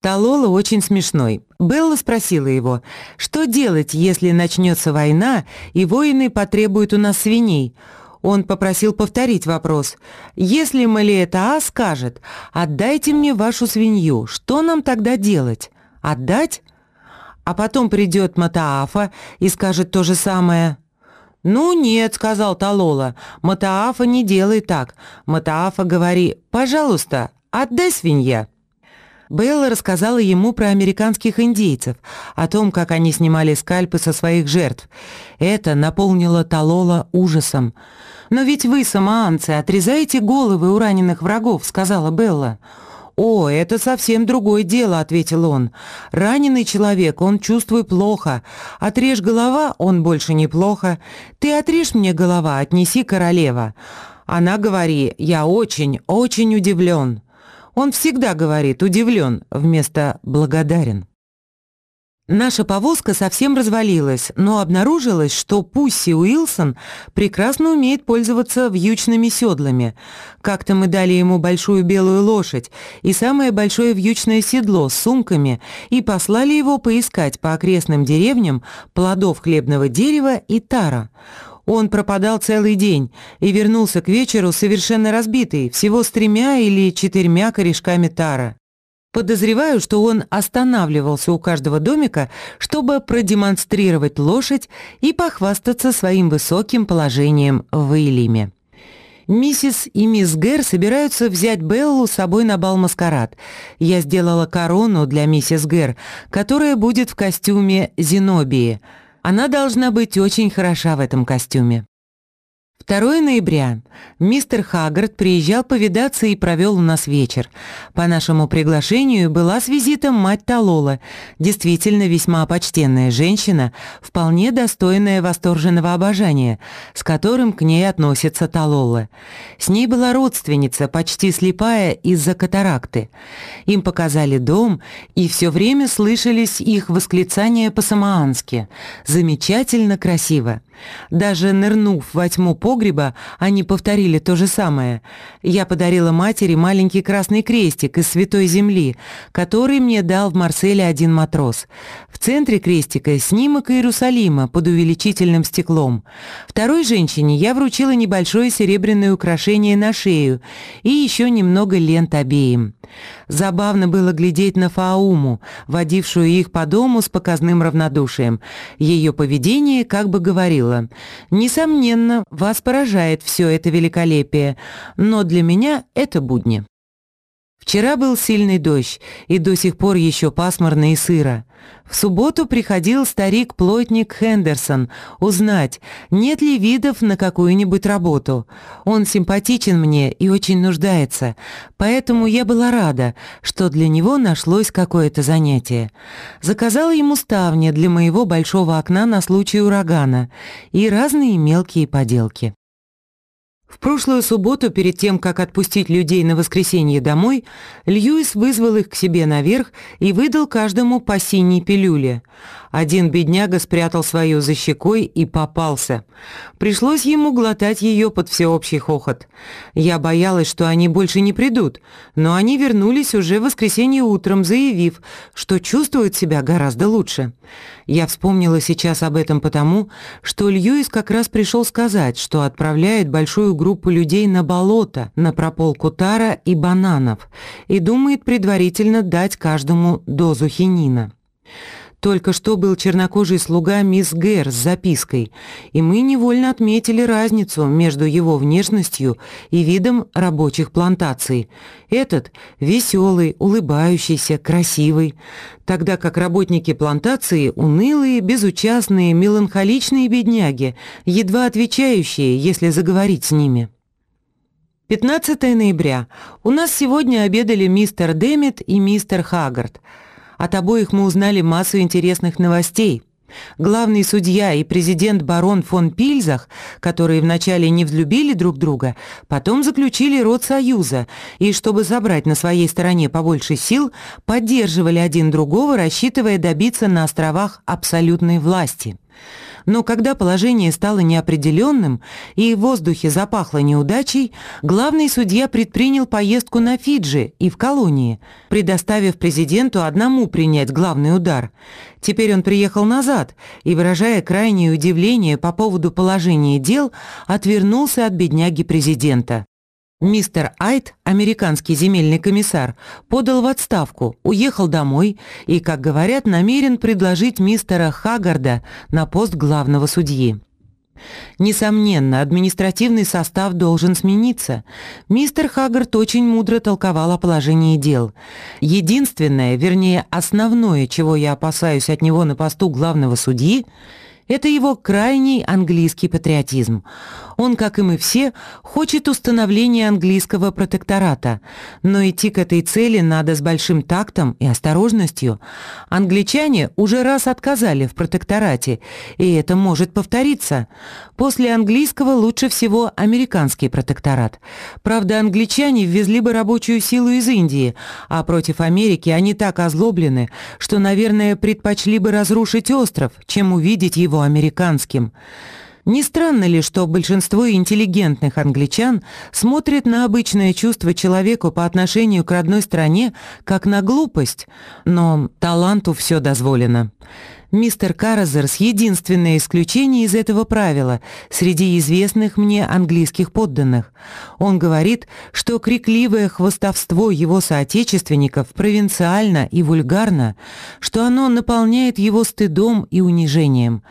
Талола очень смешной. Белла спросила его, что делать, если начнется война и воины потребуют у нас свиней. Он попросил повторить вопрос. «Если Малиэтаа скажет, отдайте мне вашу свинью, что нам тогда делать? Отдать?» А потом придет Матаафа и скажет то же самое. «Ну нет», — сказал Талола, — «Матаафа не делай так. Матаафа говори, пожалуйста, отдай свинья». Белла рассказала ему про американских индейцев, о том, как они снимали скальпы со своих жертв. Это наполнило Талола ужасом. «Но ведь вы, самоанцы, отрезаете головы у раненых врагов», — сказала Белла. «О, это совсем другое дело», — ответил он. «Раненый человек, он чувствует плохо. Отрежь голова, он больше неплохо. Ты отрежь мне голова, отнеси королева». Она говорит, «Я очень, очень удивлен». Он всегда говорит «удивлен» вместо «благодарен». Наша повозка совсем развалилась, но обнаружилось, что Пусси Уилсон прекрасно умеет пользоваться вьючными седлами. Как-то мы дали ему большую белую лошадь и самое большое вьючное седло с сумками и послали его поискать по окрестным деревням плодов хлебного дерева и тара. Он пропадал целый день и вернулся к вечеру совершенно разбитый, всего с тремя или четырьмя корешками тара. Подозреваю, что он останавливался у каждого домика, чтобы продемонстрировать лошадь и похвастаться своим высоким положением в Илиме. Миссис и мисс Гэр собираются взять Беллу с собой на бал-маскарад. Я сделала корону для миссис Гэр, которая будет в костюме Зенобии – она должна быть очень хороша в этом костюме. 2 ноября. Мистер Хаггард приезжал повидаться и провел у нас вечер. По нашему приглашению была с визитом мать Талола, действительно весьма почтенная женщина, вполне достойная восторженного обожания, с которым к ней относится Талола. С ней была родственница, почти слепая из-за катаракты. Им показали дом, и все время слышались их восклицания по-самоански. «Замечательно красиво». Даже нырнув во тьму погреба, они повторили то же самое. Я подарила матери маленький красный крестик из святой земли, который мне дал в Марселе один матрос. В центре крестика снимок Иерусалима под увеличительным стеклом. Второй женщине я вручила небольшое серебряное украшение на шею и еще немного лент обеим. Забавно было глядеть на Фауму, водившую их по дому с показным равнодушием. Ее поведение как бы говорило, «Несомненно, вас поражает все это великолепие, но для меня это будни». Вчера был сильный дождь, и до сих пор еще пасмурно и сыро. В субботу приходил старик-плотник Хендерсон узнать, нет ли видов на какую-нибудь работу. Он симпатичен мне и очень нуждается, поэтому я была рада, что для него нашлось какое-то занятие. Заказала ему ставни для моего большого окна на случай урагана и разные мелкие поделки. В прошлую субботу, перед тем, как отпустить людей на воскресенье домой, Льюис вызвал их к себе наверх и выдал каждому по синей пилюле. Один бедняга спрятал свою за щекой и попался. Пришлось ему глотать ее под всеобщий хохот. Я боялась, что они больше не придут, но они вернулись уже в воскресенье утром, заявив, что чувствуют себя гораздо лучше. Я вспомнила сейчас об этом потому, что Льюис как раз пришел сказать, что отправляет большую группу людей на болото, на прополку тара и бананов, и думает предварительно дать каждому дозу хинина. Только что был чернокожий слуга мисс Гэр с запиской, и мы невольно отметили разницу между его внешностью и видом рабочих плантаций. Этот веселый, улыбающийся, красивый, тогда как работники плантации унылые, безучастные, меланхоличные бедняги, едва отвечающие, если заговорить с ними. 15 ноября. У нас сегодня обедали мистер Демит и мистер Хаггард – от обоих мы узнали массу интересных новостей. Главный судья и президент барон фон Пильзах, которые вначале не взлюбили друг друга, потом заключили род союза и, чтобы забрать на своей стороне побольше сил, поддерживали один другого, рассчитывая добиться на островах абсолютной власти. Но когда положение стало неопределенным и в воздухе запахло неудачей, главный судья предпринял поездку на Фиджи и в колонии, предоставив президенту одному принять главный удар. Теперь он приехал назад и, выражая крайнее удивление по поводу положения дел, отвернулся от бедняги президента. Мистер Айт, американский земельный комиссар, подал в отставку, уехал домой и, как говорят, намерен предложить мистера Хагарда на пост главного судьи. Несомненно, административный состав должен смениться. Мистер Хаггард очень мудро толковал о положении дел. Единственное, вернее, основное, чего я опасаюсь от него на посту главного судьи – это его крайний английский патриотизм. Он, как и мы все, хочет установления английского протектората, но идти к этой цели надо с большим тактом и осторожностью. Англичане уже раз отказали в протекторате, и это может повториться. После английского лучше всего американский протекторат. Правда, англичане ввезли бы рабочую силу из Индии, а против Америки они так озлоблены, что, наверное, предпочли бы разрушить остров, чем увидеть его американским. Не странно ли, что большинство интеллигентных англичан смотрят на обычное чувство человеку по отношению к родной стране как на глупость, но таланту все дозволено. Мистер Каразерс — единственное исключение из этого правила среди известных мне английских подданных. Он говорит, что крикливое хвостовство его соотечественников провинциально и вульгарно, что оно наполняет его стыдом и унижением.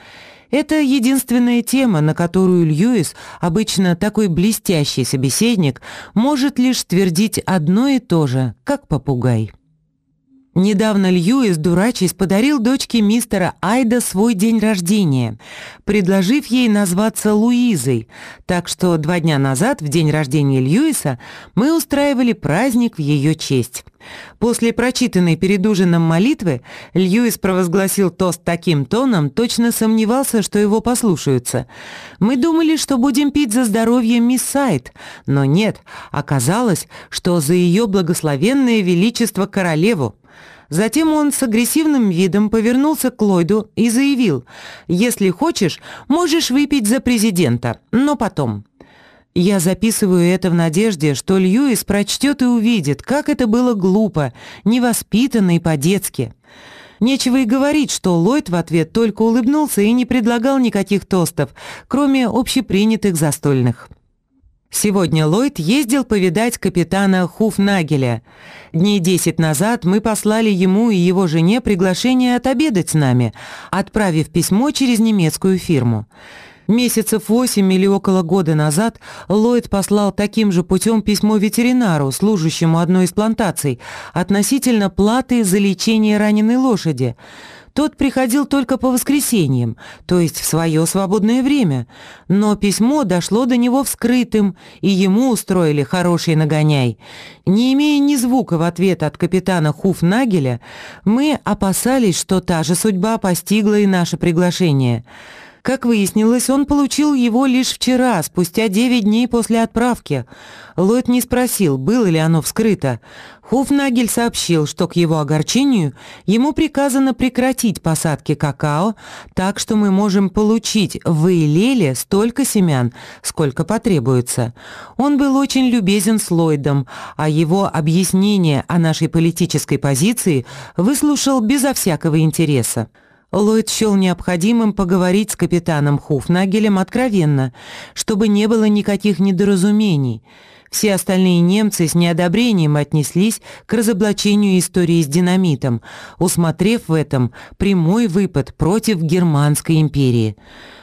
Это единственная тема, на которую Льюис, обычно такой блестящий собеседник, может лишь твердить одно и то же, как попугай. Недавно Льюис, дурачись, подарил дочке мистера Айда свой день рождения, предложив ей назваться Луизой, так что два дня назад, в день рождения Льюиса, мы устраивали праздник в ее честь. После прочитанной перед ужином молитвы Льюис провозгласил тост таким тоном, точно сомневался, что его послушаются. Мы думали, что будем пить за здоровье мисс Сайт, но нет, оказалось, что за ее благословенное величество королеву. Затем он с агрессивным видом повернулся к Ллойду и заявил, «Если хочешь, можешь выпить за президента, но потом». Я записываю это в надежде, что Льюис прочтет и увидит, как это было глупо, невоспитанно и по-детски. Нечего и говорить, что Ллойд в ответ только улыбнулся и не предлагал никаких тостов, кроме общепринятых застольных. Сегодня Ллойд ездил повидать капитана Хуфнагеля. Дней десять назад мы послали ему и его жене приглашение отобедать с нами, отправив письмо через немецкую фирму. Месяцев восемь или около года назад Ллойд послал таким же путем письмо ветеринару, служащему одной из плантаций, относительно платы за лечение раненой лошади – тот приходил только по воскресеньям, то есть в свое свободное время. Но письмо дошло до него вскрытым, и ему устроили хороший нагоняй. Не имея ни звука в ответ от капитана Хуфнагеля, мы опасались, что та же судьба постигла и наше приглашение. Как выяснилось, он получил его лишь вчера, спустя девять дней после отправки. Ллойд не спросил, было ли оно вскрыто. Хуфнагель сообщил, что к его огорчению ему приказано прекратить посадки какао, так что мы можем получить в Эйлеле столько семян, сколько потребуется. Он был очень любезен с Ллойдом, а его объяснение о нашей политической позиции выслушал безо всякого интереса. Ллойд счел необходимым поговорить с капитаном Хуфнагелем откровенно, чтобы не было никаких недоразумений. Все остальные немцы с неодобрением отнеслись к разоблачению истории с динамитом, усмотрев в этом прямой выпад против Германской империи.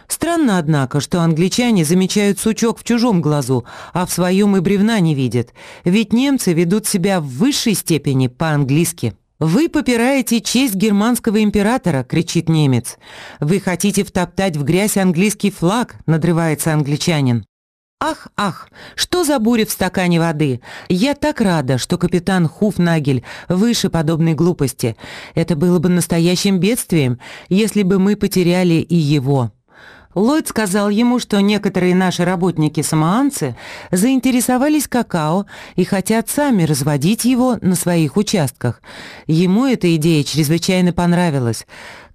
Странно, однако, что англичане замечают сучок в чужом глазу, а в своем и бревна не видят, ведь немцы ведут себя в высшей степени по-английски. «Вы попираете честь германского императора!» — кричит немец. «Вы хотите втоптать в грязь английский флаг!» — надрывается англичанин. «Ах, ах, что за буря в стакане воды! Я так рада, что капитан Хуфнагель выше подобной глупости. Это было бы настоящим бедствием, если бы мы потеряли и его». Ллойд сказал ему, что некоторые наши работники-самоанцы заинтересовались какао и хотят сами разводить его на своих участках. Ему эта идея чрезвычайно понравилась.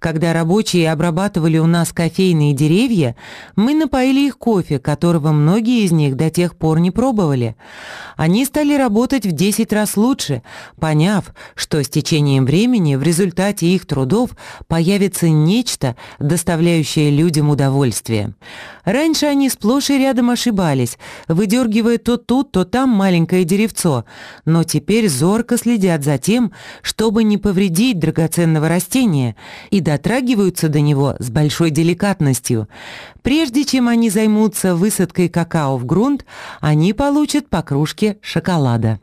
Когда рабочие обрабатывали у нас кофейные деревья, мы напоили их кофе, которого многие из них до тех пор не пробовали. Они стали работать в 10 раз лучше, поняв, что с течением времени в результате их трудов появится нечто, доставляющее людям удовольствие. Раньше они сплошь и рядом ошибались, выдергивая то тут, то там маленькое деревцо, но теперь зорко следят за тем, чтобы не повредить драгоценного растения и дотрагиваются до него с большой деликатностью. Прежде чем они займутся высадкой какао в грунт, они получат по кружке шоколада.